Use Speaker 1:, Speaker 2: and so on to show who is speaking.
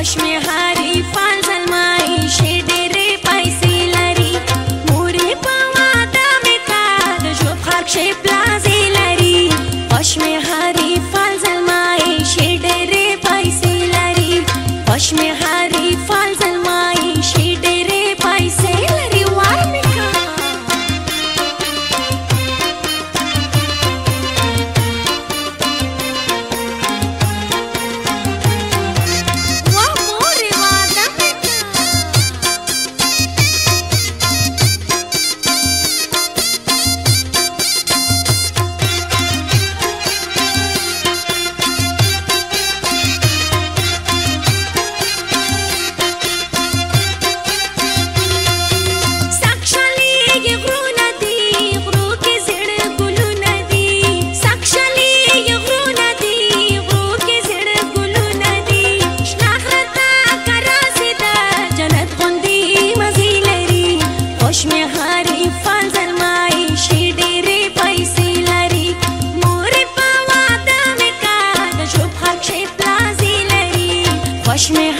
Speaker 1: وشمې حریفان زلمای شي ډېرې پیسې لري مورې په واده مې کا د ژوند خرک شي پلازې لري وشمې حریفان زلمای شي ډېرې پیسې لري وشمې خوش می